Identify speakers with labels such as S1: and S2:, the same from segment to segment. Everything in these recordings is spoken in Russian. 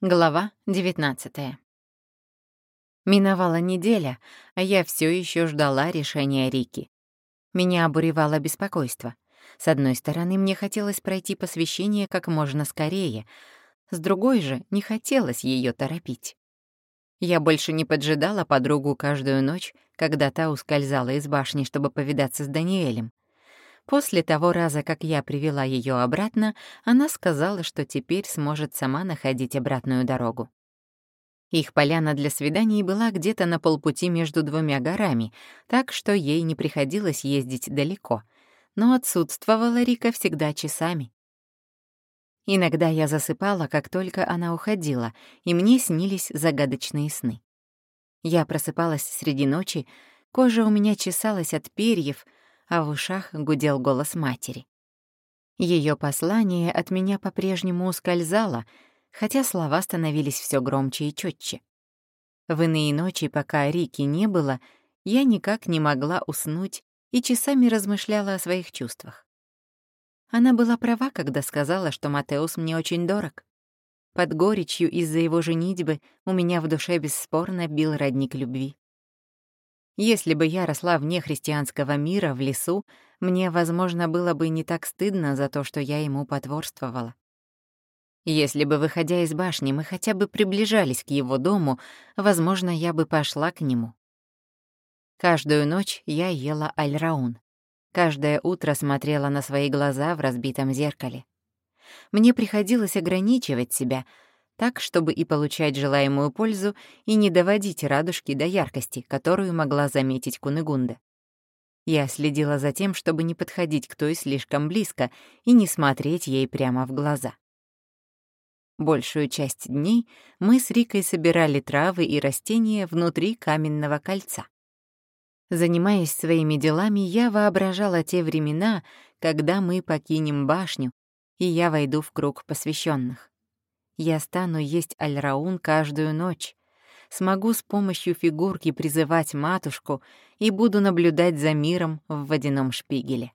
S1: Глава 19 Миновала неделя, а я все еще ждала решения Рики. Меня обуревало беспокойство. С одной стороны, мне хотелось пройти посвящение как можно скорее, с другой же не хотелось ее торопить. Я больше не поджидала подругу каждую ночь, когда та ускользала из башни, чтобы повидаться с Даниэлем. После того раза, как я привела ее обратно, она сказала, что теперь сможет сама находить обратную дорогу. Их поляна для свиданий была где-то на полпути между двумя горами, так что ей не приходилось ездить далеко, но отсутствовала Рика всегда часами. Иногда я засыпала, как только она уходила, и мне снились загадочные сны. Я просыпалась среди ночи, кожа у меня чесалась от перьев — а в ушах гудел голос матери. Ее послание от меня по-прежнему ускользало, хотя слова становились все громче и четче. В иные ночи, пока Рики не было, я никак не могла уснуть и часами размышляла о своих чувствах. Она была права, когда сказала, что Матеус мне очень дорог. Под горечью из-за его женитьбы у меня в душе бесспорно бил родник любви. Если бы я росла вне христианского мира, в лесу, мне, возможно, было бы не так стыдно за то, что я ему потворствовала. Если бы, выходя из башни, мы хотя бы приближались к его дому, возможно, я бы пошла к нему. Каждую ночь я ела альраун. Каждое утро смотрела на свои глаза в разбитом зеркале. Мне приходилось ограничивать себя — так, чтобы и получать желаемую пользу, и не доводить радужки до яркости, которую могла заметить Кунегунда. Я следила за тем, чтобы не подходить к той слишком близко и не смотреть ей прямо в глаза. Большую часть дней мы с Рикой собирали травы и растения внутри каменного кольца. Занимаясь своими делами, я воображала те времена, когда мы покинем башню, и я войду в круг посвященных. Я стану есть альраун каждую ночь, смогу с помощью фигурки призывать матушку и буду наблюдать за миром в водяном шпигеле.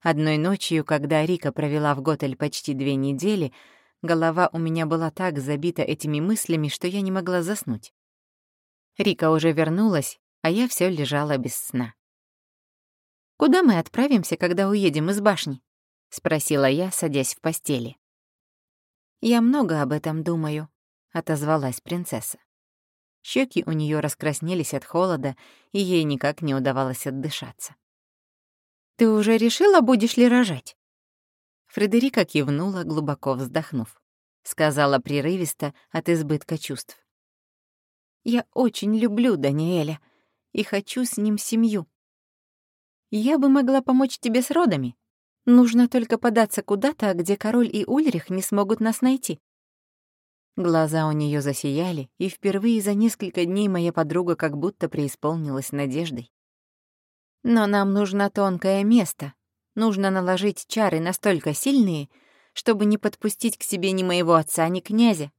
S1: Одной ночью, когда Рика провела в Готель почти две недели, голова у меня была так забита этими мыслями, что я не могла заснуть. Рика уже вернулась, а я все лежала без сна. «Куда мы отправимся, когда уедем из башни?» — спросила я, садясь в постели. «Я много об этом думаю», — отозвалась принцесса. Щеки у нее раскраснелись от холода, и ей никак не удавалось отдышаться. «Ты уже решила, будешь ли рожать?» Фредерика кивнула, глубоко вздохнув. Сказала прерывисто от избытка чувств. «Я очень люблю Даниэля и хочу с ним семью. Я бы могла помочь тебе с родами, Нужно только податься куда-то, где король и Ульрих не смогут нас найти. Глаза у нее засияли, и впервые за несколько дней моя подруга как будто преисполнилась надеждой. Но нам нужно тонкое место. Нужно наложить чары настолько сильные, чтобы не подпустить к себе ни моего отца, ни князя.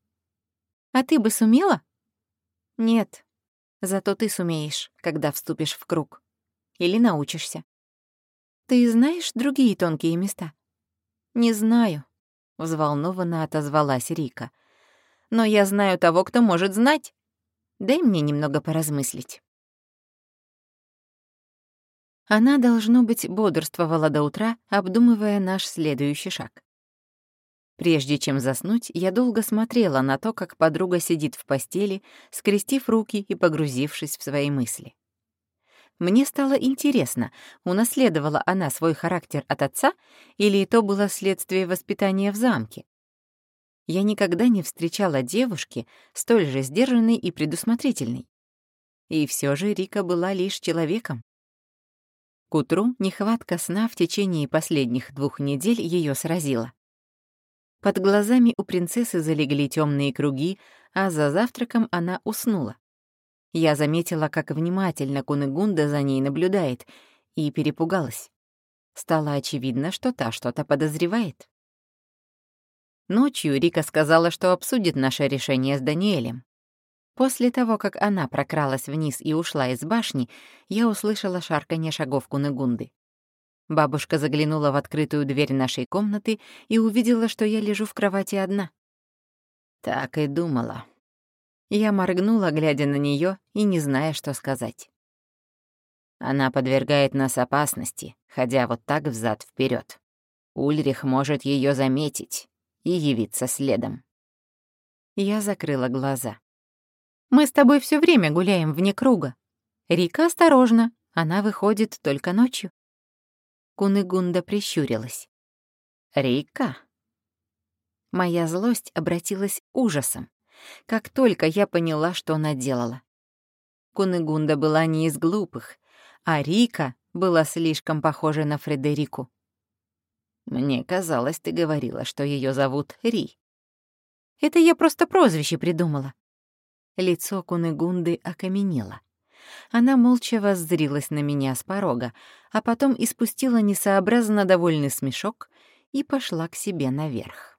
S1: А ты бы сумела? Нет. Зато ты сумеешь, когда вступишь в круг. Или научишься. Ты знаешь другие тонкие места? Не знаю, взволнованно отозвалась Рика. Но я знаю того, кто может знать. Дай мне немного поразмыслить. Она, должно быть, бодрствовала до утра, обдумывая наш следующий шаг. Прежде чем заснуть, я долго смотрела на то, как подруга сидит в постели, скрестив руки и погрузившись в свои мысли. Мне стало интересно, унаследовала она свой характер от отца или то было следствие воспитания в замке. Я никогда не встречала девушки, столь же сдержанной и предусмотрительной. И все же Рика была лишь человеком. К утру нехватка сна в течение последних двух недель ее сразила. Под глазами у принцессы залегли темные круги, а за завтраком она уснула. Я заметила, как внимательно Кунегунда за ней наблюдает, и перепугалась. Стало очевидно, что та что-то подозревает. Ночью Рика сказала, что обсудит наше решение с Даниэлем. После того, как она прокралась вниз и ушла из башни, я услышала шарканье шагов Кунегунды. Бабушка заглянула в открытую дверь нашей комнаты и увидела, что я лежу в кровати одна. Так и думала. Я моргнула, глядя на нее и не зная, что сказать. Она подвергает нас опасности, ходя вот так взад вперед. Ульрих может ее заметить и явиться следом. Я закрыла глаза. «Мы с тобой все время гуляем вне круга. Рика осторожно, она выходит только ночью». Куныгунда прищурилась. «Рика?» Моя злость обратилась ужасом, как только я поняла, что она делала. Куныгунда была не из глупых, а Рика была слишком похожа на Фредерику. Мне казалось, ты говорила, что ее зовут Ри. Это я просто прозвище придумала. Лицо Кунегунды окаменело. Она молча воззрилась на меня с порога, а потом испустила несообразно довольный смешок и пошла к себе наверх.